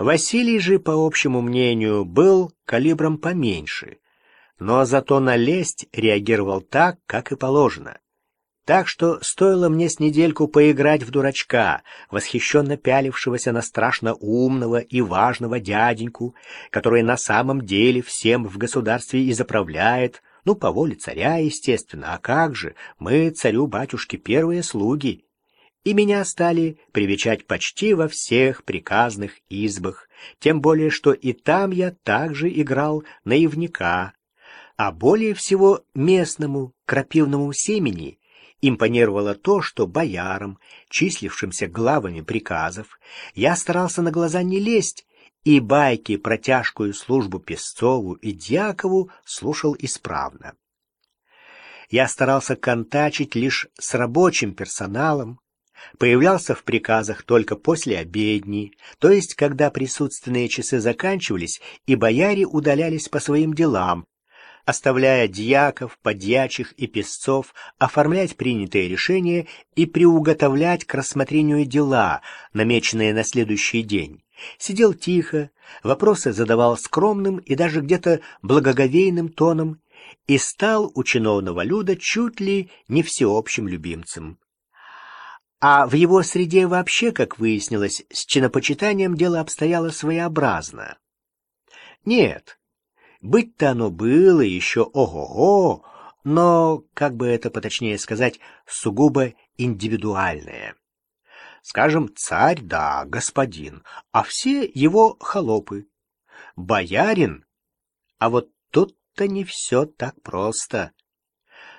Василий же, по общему мнению, был калибром поменьше, но зато на лесть реагировал так, как и положено. Так что стоило мне с недельку поиграть в дурачка, восхищенно пялившегося на страшно умного и важного дяденьку, который на самом деле всем в государстве и заправляет, ну, по воле царя, естественно, а как же, мы царю-батюшке первые слуги. И меня стали привечать почти во всех приказных избах, тем более, что и там я также играл наивника, а более всего местному крапивному семени импонировало то, что боярам, числившимся главами приказов, я старался на глаза не лезть, и байки про тяжкую службу Песцову и Дьякову слушал исправно. Я старался контачить лишь с рабочим персоналом, появлялся в приказах только после обедни, то есть когда присутственные часы заканчивались и бояре удалялись по своим делам, оставляя дьяков, подьячих и песцов оформлять принятые решения и приуготовлять к рассмотрению дела, намеченные на следующий день. Сидел тихо, вопросы задавал скромным и даже где-то благоговейным тоном и стал у чиновного люда чуть ли не всеобщим любимцем. А в его среде вообще, как выяснилось, с чинопочитанием дело обстояло своеобразно. Нет, быть-то оно было еще ого-го, но, как бы это поточнее сказать, сугубо индивидуальное. Скажем, царь, да, господин, а все его холопы. Боярин, а вот тут-то не все так просто.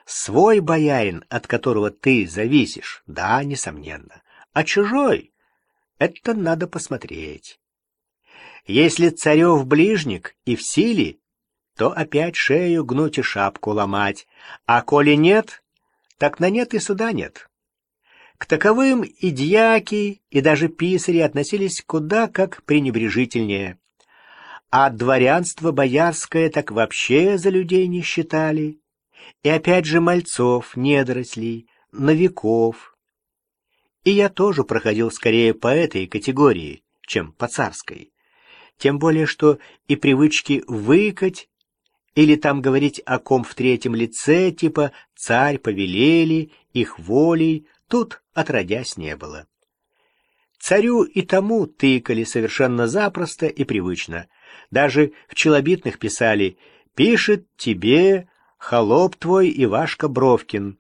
Свой боярин, от которого ты зависишь, да, несомненно, а чужой — это надо посмотреть. Если царев ближник и в силе, то опять шею гнуть и шапку ломать, а коли нет, так на нет и суда нет. К таковым и дьяки, и даже писари относились куда как пренебрежительнее. А дворянство боярское так вообще за людей не считали. И опять же мальцов, недорослей, новиков. И я тоже проходил скорее по этой категории, чем по царской. Тем более, что и привычки выкать или там говорить о ком в третьем лице, типа «царь повелели», «их волей», тут отродясь не было. Царю и тому тыкали совершенно запросто и привычно. Даже в челобитных писали «пишет тебе холоп твой Ивашка Бровкин».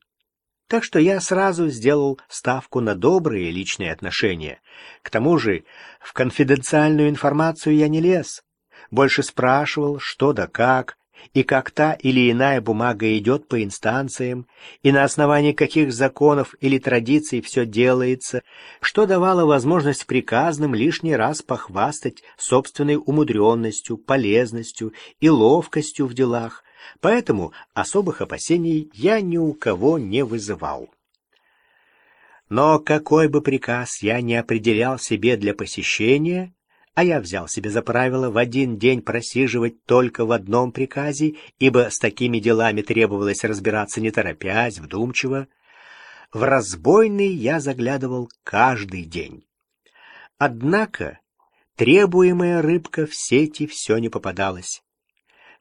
Так что я сразу сделал ставку на добрые личные отношения. К тому же в конфиденциальную информацию я не лез. Больше спрашивал, что да как, и как та или иная бумага идет по инстанциям, и на основании каких законов или традиций все делается, что давало возможность приказным лишний раз похвастать собственной умудренностью, полезностью и ловкостью в делах, поэтому особых опасений я ни у кого не вызывал. Но какой бы приказ я не определял себе для посещения, а я взял себе за правило в один день просиживать только в одном приказе, ибо с такими делами требовалось разбираться не торопясь, вдумчиво. В разбойный я заглядывал каждый день. Однако требуемая рыбка в сети все не попадалась.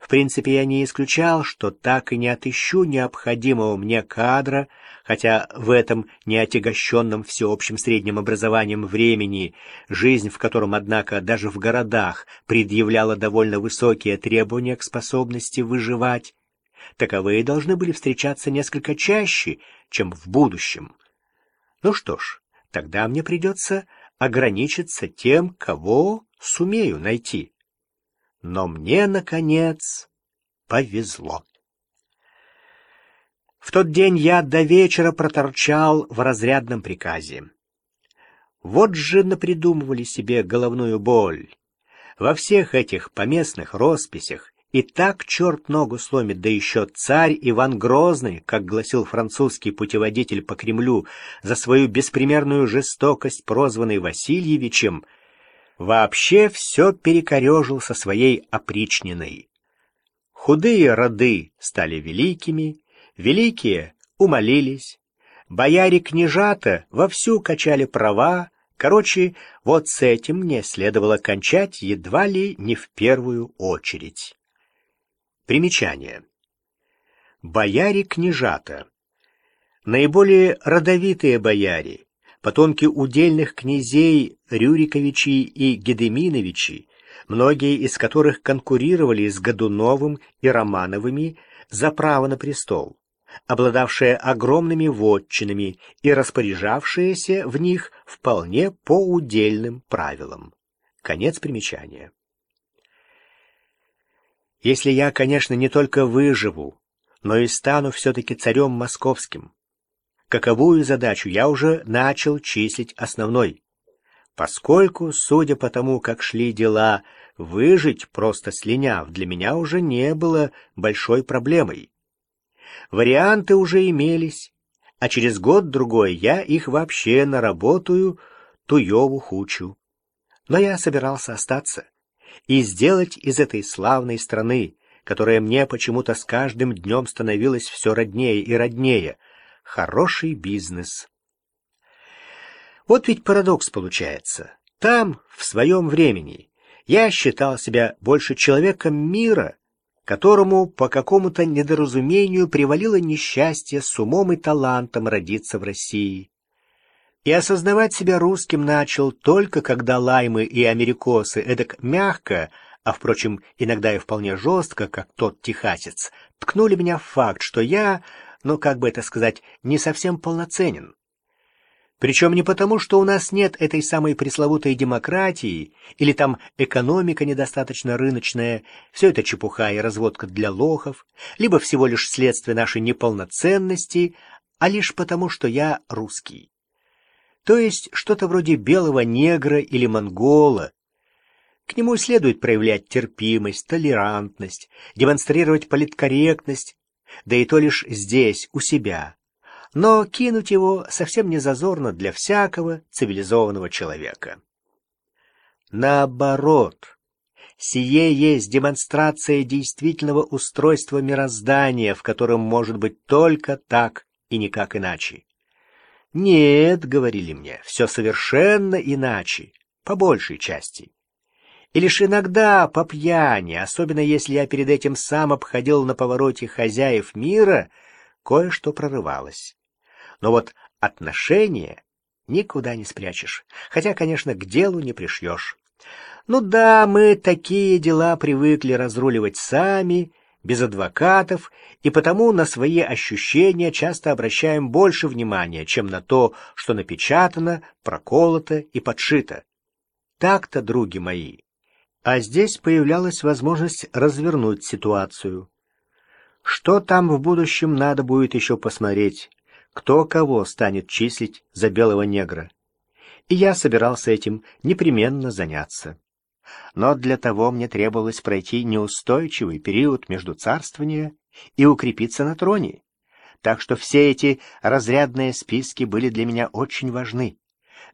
В принципе, я не исключал, что так и не отыщу необходимого мне кадра, хотя в этом неотягощенном всеобщим средним образованием времени, жизнь в котором, однако, даже в городах предъявляла довольно высокие требования к способности выживать, таковые должны были встречаться несколько чаще, чем в будущем. Ну что ж, тогда мне придется ограничиться тем, кого сумею найти. Но мне, наконец, повезло. В тот день я до вечера проторчал в разрядном приказе. Вот же напридумывали себе головную боль. Во всех этих поместных росписях и так черт ногу сломит, да еще царь Иван Грозный, как гласил французский путеводитель по Кремлю, за свою беспримерную жестокость, прозванный Васильевичем, вообще все перекорежил со своей опричниной. Худые роды стали великими, великие умолились, бояре-княжата вовсю качали права, Короче, вот с этим мне следовало кончать едва ли не в первую очередь. Примечание. Бояре-княжата. Наиболее родовитые бояре, потомки удельных князей Рюриковичей и Гедеминовичей, многие из которых конкурировали с Годуновым и Романовыми за право на престол, обладавшие огромными вотчинами и распоряжавшиеся в них вполне по удельным правилам. Конец примечания. Если я, конечно, не только выживу, но и стану все-таки царем московским, каковую задачу я уже начал числить основной. Поскольку, судя по тому, как шли дела, выжить, просто слиняв, для меня уже не было большой проблемой. Варианты уже имелись, а через год-другой я их вообще наработаю, туеву хучу. Но я собирался остаться и сделать из этой славной страны, которая мне почему-то с каждым днем становилась все роднее и роднее — хороший бизнес. Вот ведь парадокс получается. Там, в своем времени, я считал себя больше человеком мира, которому по какому-то недоразумению привалило несчастье с умом и талантом родиться в России. И осознавать себя русским начал только когда лаймы и америкосы эдак мягко, а, впрочем, иногда и вполне жестко, как тот техасец, ткнули меня в факт, что я но, как бы это сказать, не совсем полноценен. Причем не потому, что у нас нет этой самой пресловутой демократии, или там экономика недостаточно рыночная, все это чепуха и разводка для лохов, либо всего лишь следствие нашей неполноценности, а лишь потому, что я русский. То есть что-то вроде белого негра или монгола. К нему следует проявлять терпимость, толерантность, демонстрировать политкорректность, да и то лишь здесь, у себя. Но кинуть его совсем не зазорно для всякого цивилизованного человека. Наоборот, сие есть демонстрация действительного устройства мироздания, в котором может быть только так и никак иначе. «Нет», — говорили мне, — «все совершенно иначе, по большей части». И лишь иногда по пьяни, особенно если я перед этим сам обходил на повороте хозяев мира, кое-что прорывалось. Но вот отношения никуда не спрячешь, хотя, конечно, к делу не пришьешь. Ну да, мы такие дела привыкли разруливать сами, без адвокатов, и потому на свои ощущения часто обращаем больше внимания, чем на то, что напечатано, проколото и подшито. Так-то, други мои. А здесь появлялась возможность развернуть ситуацию. Что там в будущем надо будет еще посмотреть, кто кого станет числить за белого негра. И я собирался этим непременно заняться. Но для того мне требовалось пройти неустойчивый период между царствования и укрепиться на троне. Так что все эти разрядные списки были для меня очень важны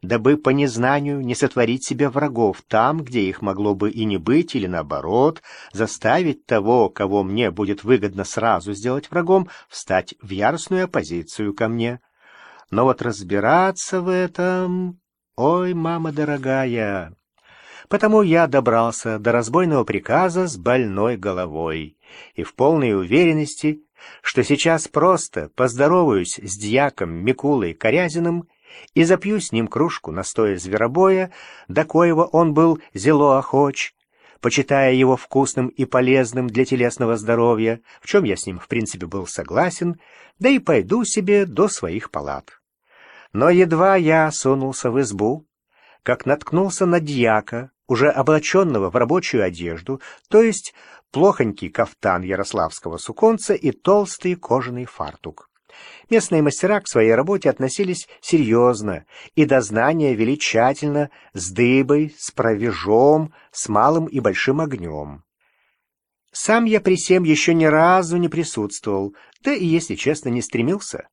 дабы по незнанию не сотворить себе врагов там, где их могло бы и не быть, или наоборот, заставить того, кого мне будет выгодно сразу сделать врагом, встать в яростную оппозицию ко мне. Но вот разбираться в этом... Ой, мама дорогая! Потому я добрался до разбойного приказа с больной головой и в полной уверенности, что сейчас просто поздороваюсь с дьяком Микулой Корязиным и запью с ним кружку настоя зверобоя, до коего он был зело охоч, почитая его вкусным и полезным для телесного здоровья, в чем я с ним в принципе был согласен, да и пойду себе до своих палат. Но едва я сунулся в избу, как наткнулся на дьяка, уже облаченного в рабочую одежду, то есть плохонький кафтан ярославского суконца и толстый кожаный фартук. Местные мастера к своей работе относились серьезно и дознания вели тщательно, с дыбой, с провежом, с малым и большим огнем. Сам я при всем еще ни разу не присутствовал, да и, если честно, не стремился.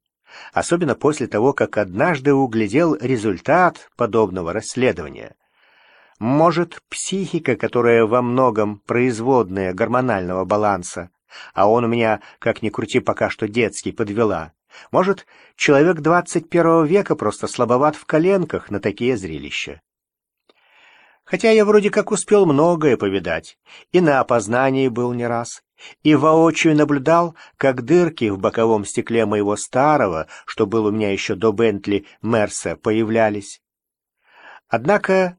Особенно после того, как однажды углядел результат подобного расследования. Может, психика, которая во многом производная гормонального баланса, а он у меня, как ни крути, пока что детский, подвела, Может, человек двадцать первого века просто слабоват в коленках на такие зрелища. Хотя я вроде как успел многое повидать, и на опознании был не раз, и воочию наблюдал, как дырки в боковом стекле моего старого, что был у меня еще до Бентли Мерса, появлялись. Однако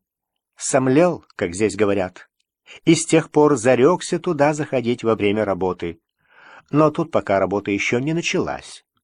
сомлел, как здесь говорят, и с тех пор зарекся туда заходить во время работы. Но тут пока работа еще не началась.